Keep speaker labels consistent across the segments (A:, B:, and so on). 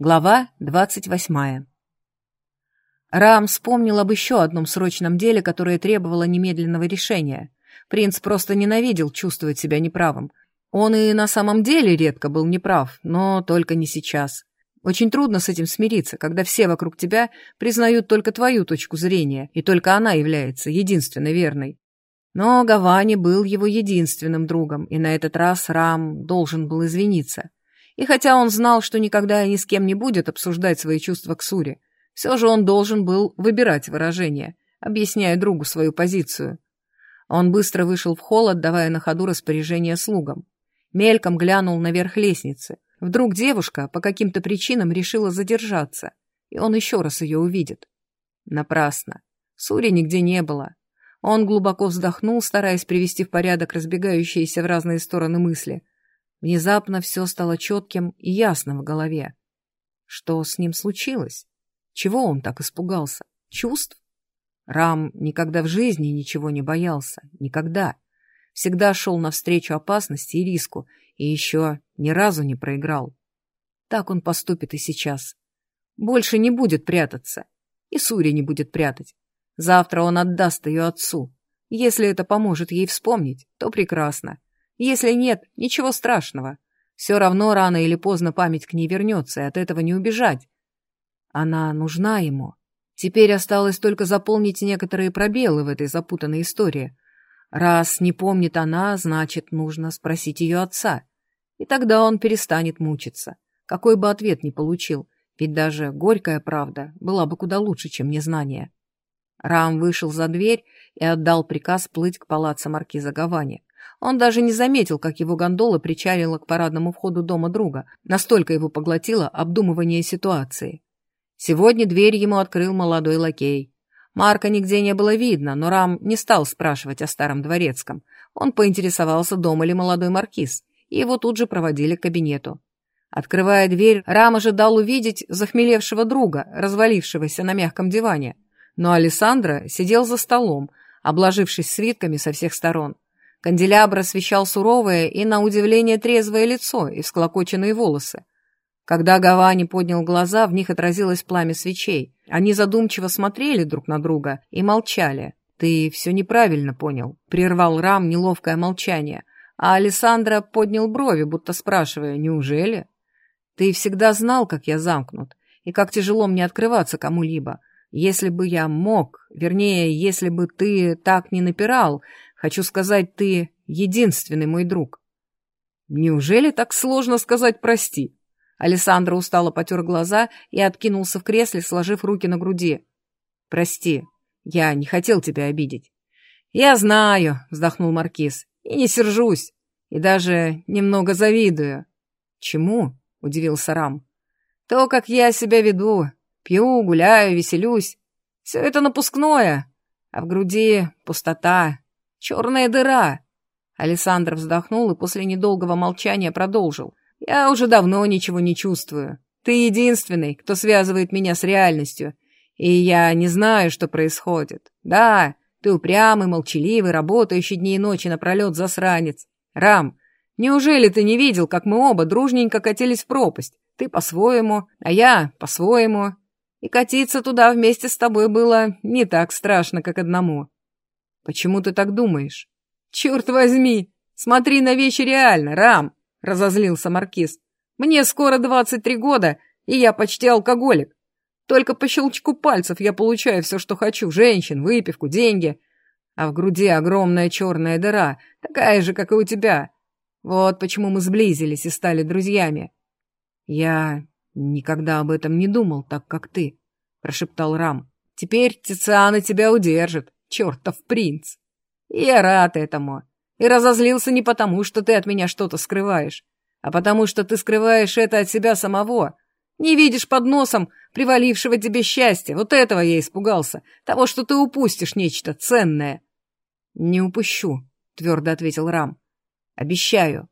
A: Глава двадцать восьмая. Рам вспомнил об еще одном срочном деле, которое требовало немедленного решения. Принц просто ненавидел чувствовать себя неправым. Он и на самом деле редко был неправ, но только не сейчас. Очень трудно с этим смириться, когда все вокруг тебя признают только твою точку зрения, и только она является единственной верной. Но Гавани был его единственным другом, и на этот раз Рам должен был извиниться. И хотя он знал, что никогда ни с кем не будет обсуждать свои чувства к Суре, все же он должен был выбирать выражение, объясняя другу свою позицию. Он быстро вышел в холл, отдавая на ходу распоряжение слугам. Мельком глянул наверх лестницы. Вдруг девушка по каким-то причинам решила задержаться, и он еще раз ее увидит. Напрасно. Сури нигде не было. Он глубоко вздохнул, стараясь привести в порядок разбегающиеся в разные стороны мысли — Внезапно все стало четким и ясным в голове. Что с ним случилось? Чего он так испугался? Чувств? Рам никогда в жизни ничего не боялся. Никогда. Всегда шел навстречу опасности и риску, и еще ни разу не проиграл. Так он поступит и сейчас. Больше не будет прятаться. И Сури не будет прятать. Завтра он отдаст ее отцу. Если это поможет ей вспомнить, то прекрасно. Если нет, ничего страшного. Все равно рано или поздно память к ней вернется, и от этого не убежать. Она нужна ему. Теперь осталось только заполнить некоторые пробелы в этой запутанной истории. Раз не помнит она, значит, нужно спросить ее отца. И тогда он перестанет мучиться. Какой бы ответ ни получил, ведь даже горькая правда была бы куда лучше, чем незнание. Рам вышел за дверь и отдал приказ плыть к палаццо маркиза Гавани. Он даже не заметил, как его гондола причалила к парадному входу дома друга, настолько его поглотило обдумывание ситуации. Сегодня дверь ему открыл молодой лакей. Марка нигде не было видно, но Рам не стал спрашивать о старом дворецком. Он поинтересовался, дома ли молодой маркиз, и его тут же проводили к кабинету. Открывая дверь, Рам ожидал увидеть захмелевшего друга, развалившегося на мягком диване. Но Александра сидел за столом, обложившись свитками со всех сторон. Канделябр освещал суровое и, на удивление, трезвое лицо и всклокоченные волосы. Когда Гавани поднял глаза, в них отразилось пламя свечей. Они задумчиво смотрели друг на друга и молчали. «Ты все неправильно понял», — прервал Рам неловкое молчание. А Александра поднял брови, будто спрашивая, «Неужели?» «Ты всегда знал, как я замкнут, и как тяжело мне открываться кому-либо. Если бы я мог, вернее, если бы ты так не напирал, Хочу сказать, ты единственный мой друг. Неужели так сложно сказать «прости»? Александра устало потер глаза и откинулся в кресле, сложив руки на груди. «Прости, я не хотел тебя обидеть». «Я знаю», — вздохнул Маркиз, — «и не сержусь, и даже немного завидую». «Чему?» — удивился Рам. «То, как я себя веду. Пью, гуляю, веселюсь. Все это напускное, а в груди пустота, Черная дыра!» Александр вздохнул и после недолгого молчания продолжил. «Я уже давно ничего не чувствую. Ты единственный, кто связывает меня с реальностью. И я не знаю, что происходит. Да, ты упрямый, молчаливый, работающий дни и ночи напролет засранец. Рам, неужели ты не видел, как мы оба дружненько катились в пропасть? Ты по-своему, а я по-своему. И катиться туда вместе с тобой было не так страшно, как одному. «Почему ты так думаешь?» «Черт возьми! Смотри на вещи реально, Рам!» — разозлился Маркиз. «Мне скоро двадцать три года, и я почти алкоголик. Только по щелчку пальцев я получаю все, что хочу. Женщин, выпивку, деньги. А в груди огромная черная дыра, такая же, как и у тебя. Вот почему мы сблизились и стали друзьями». «Я никогда об этом не думал, так как ты», — прошептал Рам. «Теперь Тициана тебя удержит чертов принц. я рад этому. И разозлился не потому, что ты от меня что-то скрываешь, а потому, что ты скрываешь это от себя самого. Не видишь под носом привалившего тебе счастья. Вот этого я испугался. Того, что ты упустишь нечто ценное. Не упущу, твердо ответил Рам. Обещаю.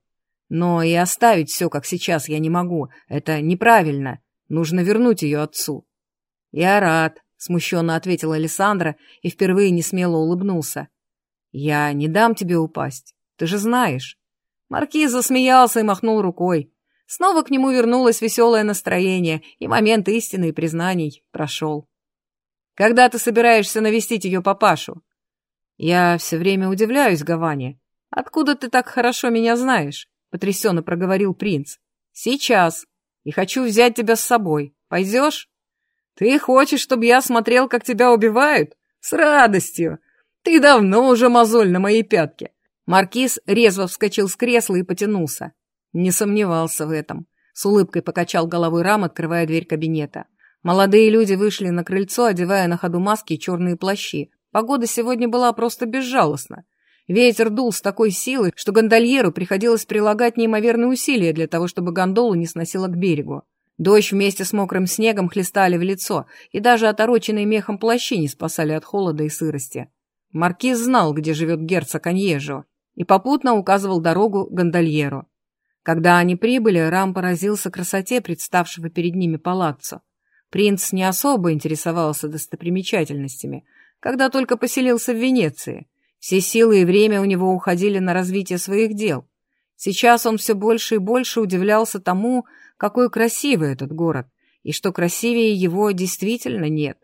A: Но и оставить все, как сейчас, я не могу. Это неправильно. Нужно вернуть ее отцу. Я рад, — смущенно ответила Александра и впервые не смело улыбнулся. «Я не дам тебе упасть, ты же знаешь». Маркиз засмеялся и махнул рукой. Снова к нему вернулось веселое настроение, и момент истины и признаний прошел. «Когда ты собираешься навестить ее папашу?» «Я все время удивляюсь, Гаване. Откуда ты так хорошо меня знаешь?» — потрясенно проговорил принц. «Сейчас. И хочу взять тебя с собой. Пойдешь?» «Ты хочешь, чтобы я смотрел, как тебя убивают? С радостью! Ты давно уже мозоль на моей пятке!» Маркиз резво вскочил с кресла и потянулся. Не сомневался в этом. С улыбкой покачал головой рам, открывая дверь кабинета. Молодые люди вышли на крыльцо, одевая на ходу маски и черные плащи. Погода сегодня была просто безжалостна. Ветер дул с такой силой, что гондольеру приходилось прилагать неимоверные усилия для того, чтобы гондолу не сносило к берегу. Дождь вместе с мокрым снегом хлестали в лицо, и даже отороченные мехом плащи не спасали от холода и сырости. Маркиз знал, где живет герцог Аньежо, и попутно указывал дорогу гондольеру. Когда они прибыли, Рам поразился красоте представшего перед ними палаццо. Принц не особо интересовался достопримечательностями, когда только поселился в Венеции. Все силы и время у него уходили на развитие своих дел. Сейчас он все больше и больше удивлялся тому, какой красивый этот город, и что красивее его действительно нет.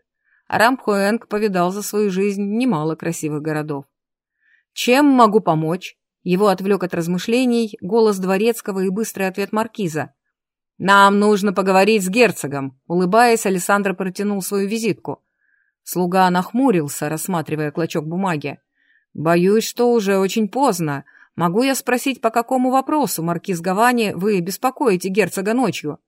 A: А Рампхуэнг повидал за свою жизнь немало красивых городов. «Чем могу помочь?» Его отвлек от размышлений голос дворецкого и быстрый ответ маркиза. «Нам нужно поговорить с герцогом», — улыбаясь, Александр протянул свою визитку. Слуга нахмурился, рассматривая клочок бумаги. «Боюсь, что уже очень поздно. Могу я спросить, по какому вопросу, маркиз Гавани, вы беспокоите герцога ночью?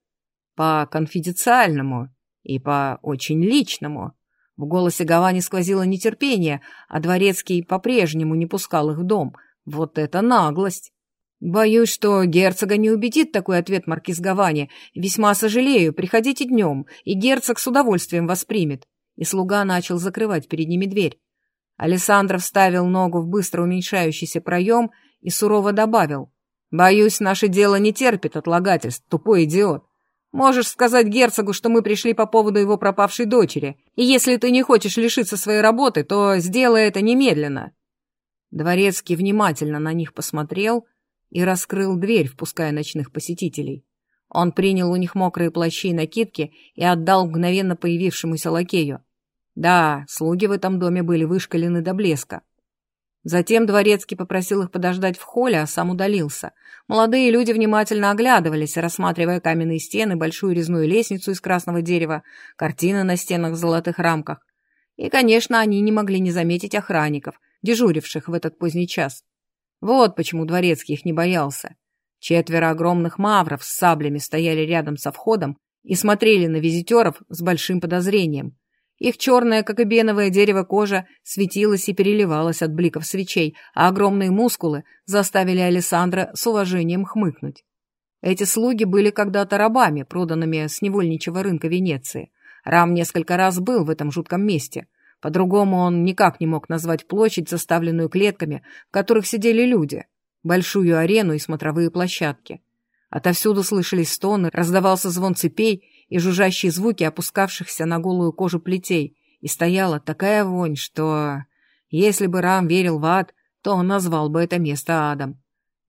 A: По конфиденциальному и по очень личному. В голосе Гавани сквозило нетерпение, а дворецкий по-прежнему не пускал их в дом. Вот это наглость! Боюсь, что герцога не убедит такой ответ маркиз Гавани. Весьма сожалею, приходите днем, и герцог с удовольствием воспримет. И слуга начал закрывать перед ними дверь. Александр вставил ногу в быстро уменьшающийся проем и сурово добавил. «Боюсь, наше дело не терпит отлагательств, тупой идиот. Можешь сказать герцогу, что мы пришли по поводу его пропавшей дочери, и если ты не хочешь лишиться своей работы, то сделай это немедленно». Дворецкий внимательно на них посмотрел и раскрыл дверь, впуская ночных посетителей. Он принял у них мокрые плащи и накидки и отдал мгновенно появившемуся лакею. Да, слуги в этом доме были вышкалены до блеска. Затем дворецкий попросил их подождать в холле, а сам удалился. Молодые люди внимательно оглядывались, рассматривая каменные стены, большую резную лестницу из красного дерева, картины на стенах в золотых рамках. И, конечно, они не могли не заметить охранников, дежуривших в этот поздний час. Вот почему дворецкий их не боялся. Четверо огромных мавров с саблями стояли рядом со входом и смотрели на визитеров с большим подозрением. Их черная, как и беновое дерево кожа, светилась и переливалась от бликов свечей, а огромные мускулы заставили Александра с уважением хмыкнуть. Эти слуги были когда-то рабами, проданными с невольничего рынка Венеции. Рам несколько раз был в этом жутком месте. По-другому он никак не мог назвать площадь, заставленную клетками, в которых сидели люди, большую арену и смотровые площадки. Отовсюду слышались стоны, раздавался звон цепей, и жужжащие звуки опускавшихся на голую кожу плетей, и стояла такая вонь, что... Если бы Рам верил в ад, то он назвал бы это место адом.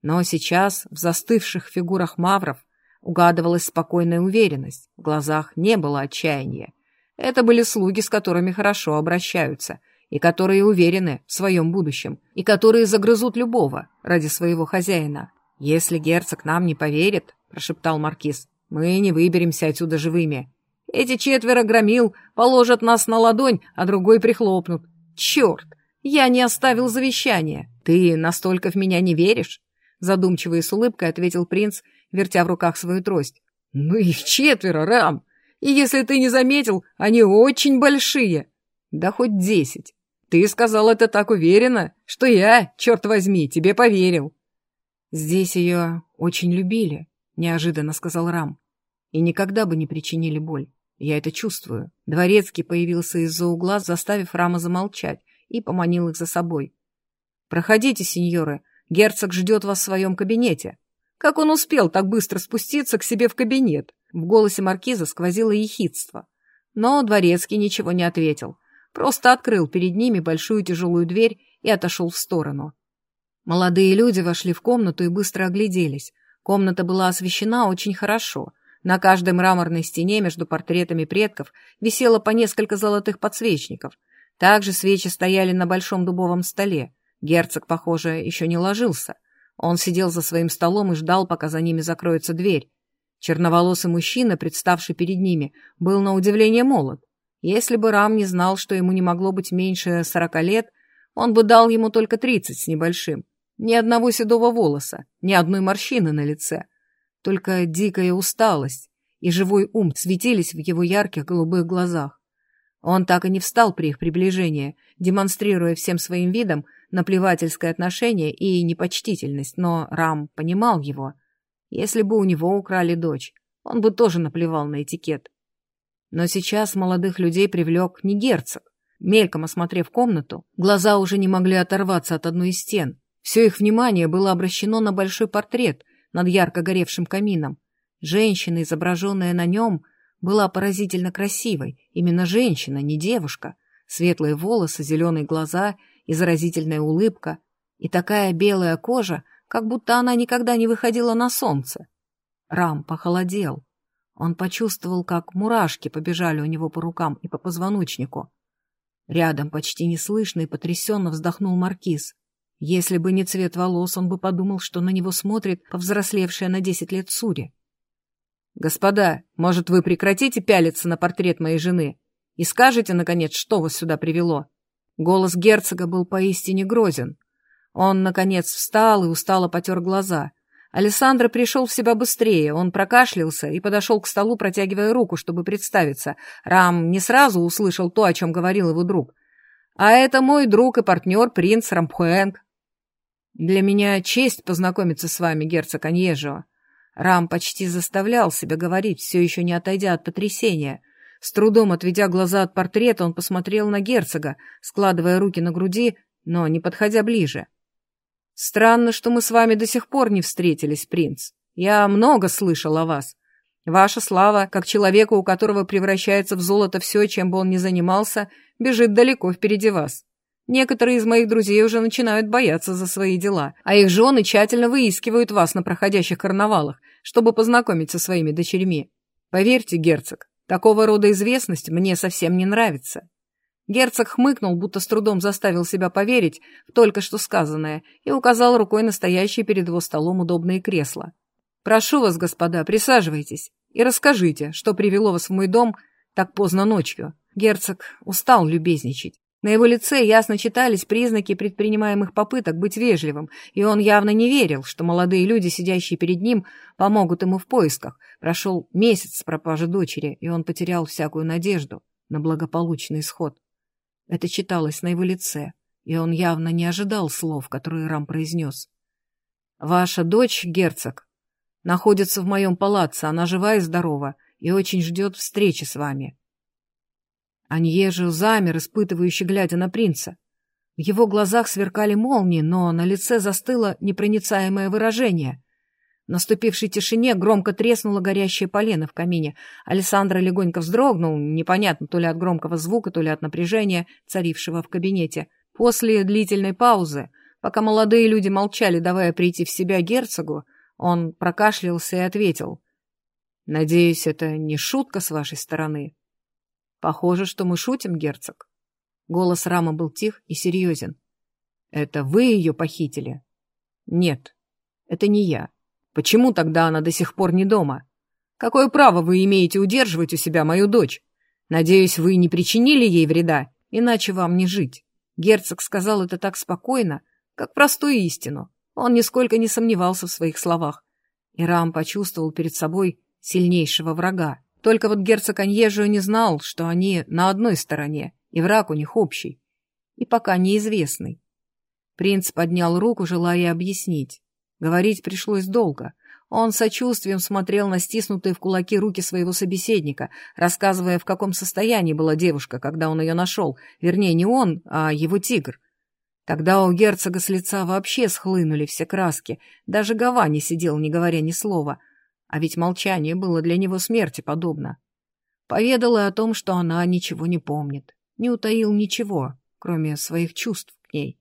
A: Но сейчас в застывших фигурах мавров угадывалась спокойная уверенность, в глазах не было отчаяния. Это были слуги, с которыми хорошо обращаются, и которые уверены в своем будущем, и которые загрызут любого ради своего хозяина. «Если герцог нам не поверит», — прошептал маркиз, мы не выберемся отсюда живыми. Эти четверо громил положат нас на ладонь, а другой прихлопнут. Черт, я не оставил завещания. Ты настолько в меня не веришь? Задумчиво и с улыбкой ответил принц, вертя в руках свою трость. Ну их четверо, Рам. И если ты не заметил, они очень большие. Да хоть десять. Ты сказал это так уверенно, что я, черт возьми, тебе поверил. Здесь ее очень любили, неожиданно сказал Рам. И никогда бы не причинили боль. Я это чувствую. Дворецкий появился из-за угла, заставив Рама замолчать, и поманил их за собой. «Проходите, сеньоры, герцог ждет вас в своем кабинете». Как он успел так быстро спуститься к себе в кабинет? В голосе маркиза сквозило ехидство. Но дворецкий ничего не ответил. Просто открыл перед ними большую тяжелую дверь и отошел в сторону. Молодые люди вошли в комнату и быстро огляделись. Комната была освещена очень хорошо. На каждой мраморной стене между портретами предков висело по несколько золотых подсвечников. Также свечи стояли на большом дубовом столе. Герцог, похоже, еще не ложился. Он сидел за своим столом и ждал, пока за ними закроется дверь. Черноволосый мужчина, представший перед ними, был на удивление молод. Если бы Рам не знал, что ему не могло быть меньше сорока лет, он бы дал ему только тридцать с небольшим. Ни одного седого волоса, ни одной морщины на лице. Только дикая усталость и живой ум светились в его ярких голубых глазах. Он так и не встал при их приближении, демонстрируя всем своим видом наплевательское отношение и непочтительность, но Рам понимал его. Если бы у него украли дочь, он бы тоже наплевал на этикет. Но сейчас молодых людей привлек не герцог. Мельком осмотрев комнату, глаза уже не могли оторваться от одной из стен. Все их внимание было обращено на большой портрет над ярко горевшим камином. Женщина, изображенная на нем, была поразительно красивой. Именно женщина, не девушка. Светлые волосы, зеленые глаза и заразительная улыбка. И такая белая кожа, как будто она никогда не выходила на солнце. Рам похолодел. Он почувствовал, как мурашки побежали у него по рукам и по позвоночнику. Рядом почти неслышно и потрясенно вздохнул Маркиз. Если бы не цвет волос, он бы подумал, что на него смотрит повзрослевшая на десять лет Сури. «Господа, может, вы прекратите пялиться на портрет моей жены и скажете, наконец, что вас сюда привело?» Голос герцога был поистине грозен. Он, наконец, встал и устало потер глаза. Александр пришел в себя быстрее, он прокашлялся и подошел к столу, протягивая руку, чтобы представиться. Рам не сразу услышал то, о чем говорил его друг. «А это мой друг и партнер, принц Рампхуэнг. Для меня честь познакомиться с вами, герцог Аньежио. Рам почти заставлял себя говорить, все еще не отойдя от потрясения. С трудом отведя глаза от портрета, он посмотрел на герцога, складывая руки на груди, но не подходя ближе. «Странно, что мы с вами до сих пор не встретились, принц. Я много слышал о вас. Ваша слава, как человека, у которого превращается в золото все, чем бы он ни занимался, бежит далеко впереди вас. Некоторые из моих друзей уже начинают бояться за свои дела, а их жены тщательно выискивают вас на проходящих карнавалах, чтобы познакомить со своими дочерьми. Поверьте, герцог, такого рода известность мне совсем не нравится. Герцог хмыкнул, будто с трудом заставил себя поверить в только что сказанное и указал рукой настоящее перед его столом удобные кресла. «Прошу вас, господа, присаживайтесь и расскажите, что привело вас в мой дом так поздно ночью». Герцог устал любезничать. На его лице ясно читались признаки предпринимаемых попыток быть вежливым, и он явно не верил, что молодые люди, сидящие перед ним, помогут ему в поисках. Прошел месяц с пропажи дочери, и он потерял всякую надежду на благополучный исход. Это читалось на его лице, и он явно не ожидал слов, которые Рам произнес. «Ваша дочь, герцог, находится в моем палаце, она жива и здорова, и очень ждет встречи с вами. Аньежио замер, испытывающий, глядя на принца. В его глазах сверкали молнии, но на лице застыло непроницаемое выражение. В наступившей тишине громко треснуло горящее полено в камине. Александра легонько вздрогнул, непонятно то ли от громкого звука, то ли от напряжения, царившего в кабинете. После длительной паузы, пока молодые люди молчали, давая прийти в себя герцогу, он прокашлялся и ответил. «Надеюсь, это не шутка с вашей стороны?» Похоже, что мы шутим, герцог. Голос Рама был тих и серьезен. Это вы ее похитили? Нет, это не я. Почему тогда она до сих пор не дома? Какое право вы имеете удерживать у себя мою дочь? Надеюсь, вы не причинили ей вреда, иначе вам не жить. Герцог сказал это так спокойно, как простую истину. Он нисколько не сомневался в своих словах. И Рам почувствовал перед собой сильнейшего врага. Только вот герцог Аньежио не знал, что они на одной стороне, и враг у них общий, и пока неизвестный. Принц поднял руку, желая объяснить. Говорить пришлось долго. Он сочувствием смотрел на стиснутые в кулаки руки своего собеседника, рассказывая, в каком состоянии была девушка, когда он ее нашел. Вернее, не он, а его тигр. Тогда у герцога с лица вообще схлынули все краски. Даже Гава не сидел, не говоря ни слова. А ведь молчание было для него смерти подобно. Поведала о том, что она ничего не помнит, не утаил ничего, кроме своих чувств к ней.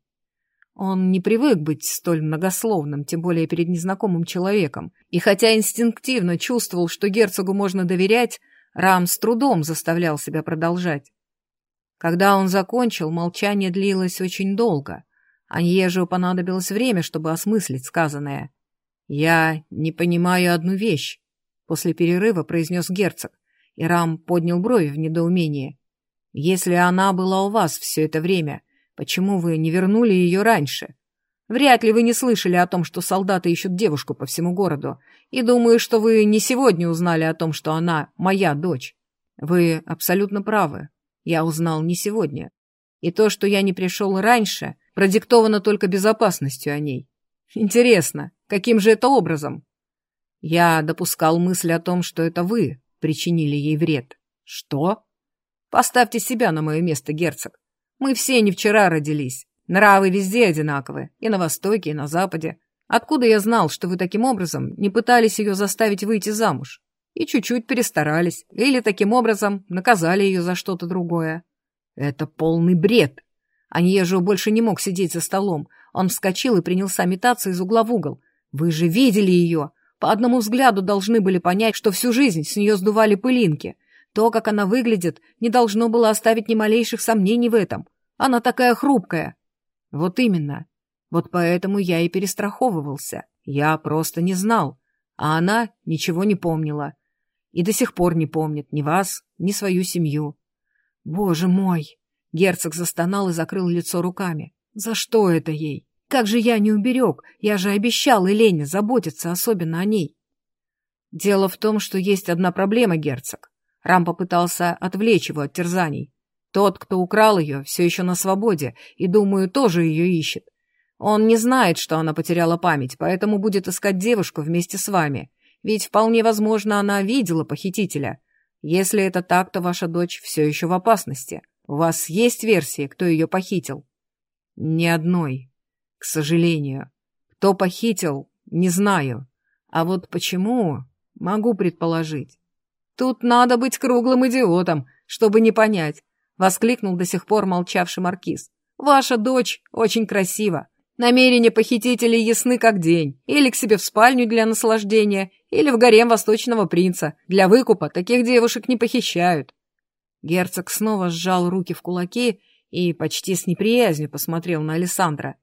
A: Он не привык быть столь многословным, тем более перед незнакомым человеком, и хотя инстинктивно чувствовал, что герцогу можно доверять, Рам с трудом заставлял себя продолжать. Когда он закончил, молчание длилось очень долго. Аньежу понадобилось время, чтобы осмыслить сказанное. «Я не понимаю одну вещь», — после перерыва произнес герцог, и Рам поднял брови в недоумении. «Если она была у вас все это время, почему вы не вернули ее раньше? Вряд ли вы не слышали о том, что солдаты ищут девушку по всему городу, и думаю, что вы не сегодня узнали о том, что она моя дочь. Вы абсолютно правы. Я узнал не сегодня. И то, что я не пришел раньше, продиктовано только безопасностью о ней. Интересно, каким же это образом? Я допускал мысль о том, что это вы причинили ей вред. Что? Поставьте себя на мое место, герцог. Мы все не вчера родились. Нравы везде одинаковы, и на Востоке, и на Западе. Откуда я знал, что вы таким образом не пытались ее заставить выйти замуж? И чуть-чуть перестарались, или таким образом наказали ее за что-то другое? Это полный бред. Аньежио больше не мог сидеть за столом. Он вскочил и принялся метаться из угла в угол. Вы же видели ее. По одному взгляду должны были понять, что всю жизнь с нее сдували пылинки. То, как она выглядит, не должно было оставить ни малейших сомнений в этом. Она такая хрупкая. Вот именно. Вот поэтому я и перестраховывался. Я просто не знал. А она ничего не помнила. И до сих пор не помнит ни вас, ни свою семью. Боже мой! Герцог застонал и закрыл лицо руками. За что это ей? Как же я не уберег? Я же обещал Елене заботиться особенно о ней. Дело в том, что есть одна проблема, герцог. Рам попытался отвлечь его от терзаний. Тот, кто украл ее, все еще на свободе, и, думаю, тоже ее ищет. Он не знает, что она потеряла память, поэтому будет искать девушку вместе с вами. Ведь вполне возможно, она видела похитителя. Если это так, то ваша дочь все еще в опасности. У вас есть версия, кто ее похитил? Ни одной. К сожалению. Кто похитил, не знаю. А вот почему, могу предположить. Тут надо быть круглым идиотом, чтобы не понять. — воскликнул до сих пор молчавший маркиз. «Ваша дочь очень красива. Намерения похитителей ясны как день. Или к себе в спальню для наслаждения, или в гарем восточного принца. Для выкупа таких девушек не похищают». Герцог снова сжал руки в кулаки и почти с неприязнью посмотрел на Александра.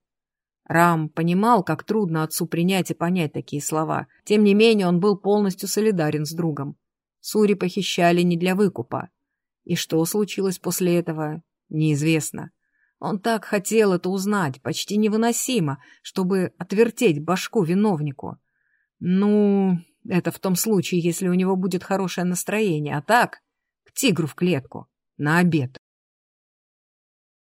A: Рам понимал, как трудно отцу принять и понять такие слова. Тем не менее, он был полностью солидарен с другом. Сури похищали не для выкупа. И что случилось после этого, неизвестно. Он так хотел это узнать, почти невыносимо, чтобы отвертеть башку виновнику. Ну, это в том случае, если у него будет хорошее настроение, а так, к тигру в клетку, на обед.